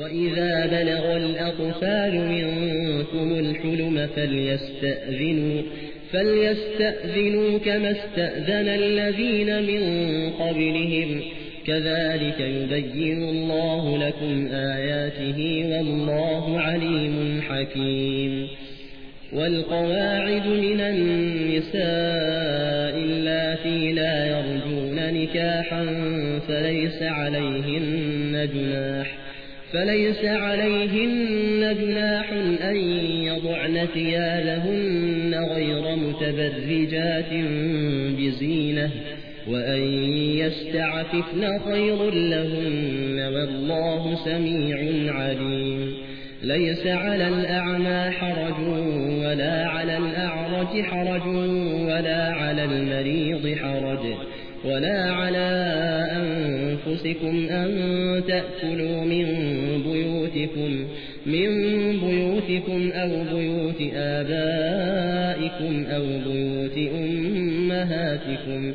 وإذا بلغ الأطفال منكم الحلم فليستأذنوا, فليستأذنوا كما استأذن الذين من قبلهم. كذلك يبين الله لكم آياته والله عليم حكيم. والقواعد من النساء اللاتي لا يرجون نكاحا فليس عليهن جناح فليس عليهن جناح أن يضعن ثيابهن غير متبرجات بزينة وأن يستعففن خير لهن والله سميع عليم. ليس على الأعمى حرج ولا على الأعرج حرج ولا على المريض حرج ولا على أنفسكم أن تأكلوا من بيوتكم من بيوتكم أو بيوت آبائكم أو بيوت أمهاتكم.